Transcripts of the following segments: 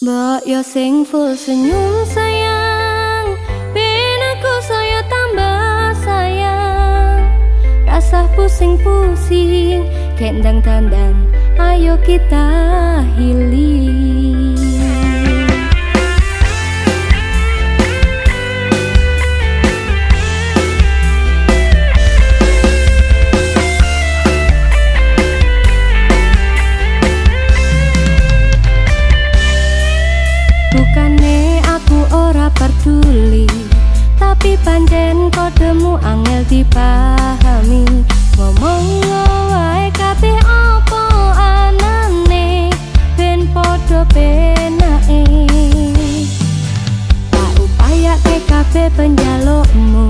Mbak yo sing full senyum sayang. Ben aku saya tambah sayang. Rasah pusing-pusing Kendang tandang Ayo kita healing. angel dipahami. Ngomong wae kabeh apa anane? Ben podo penake. Tak upaya kabeh penjalukmu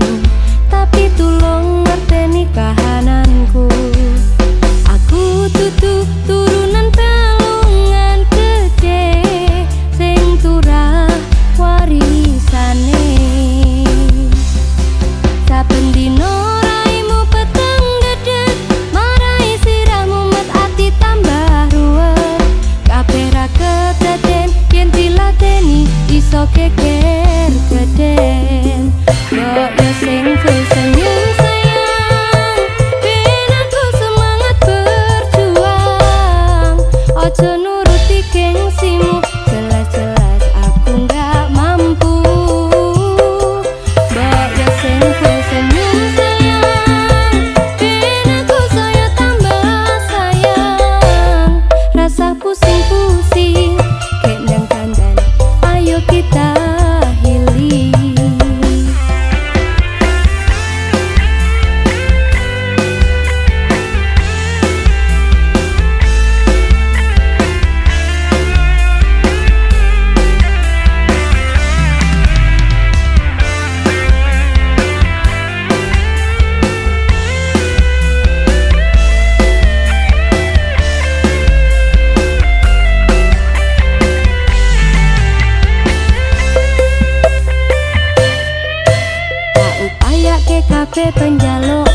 Kabeh penjaluk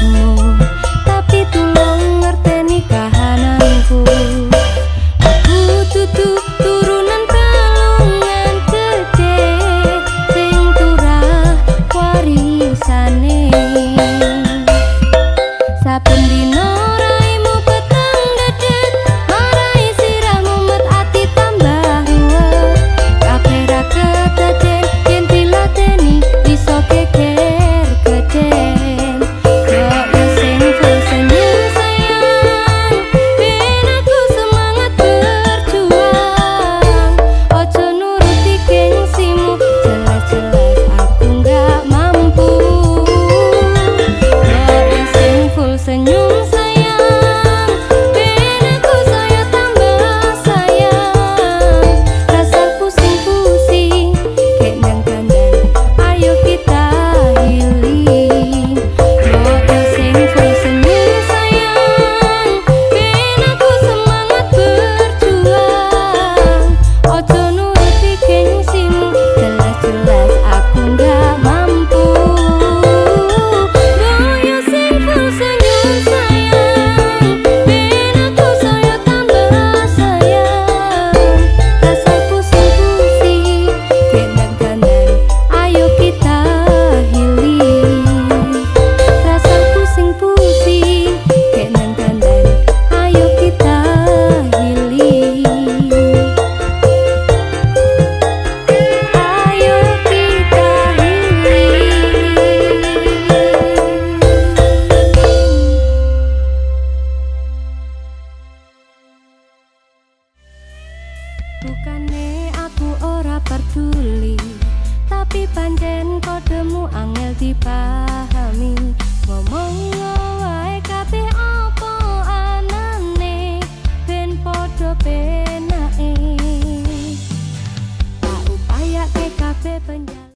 pancen kodemu angel dipahami.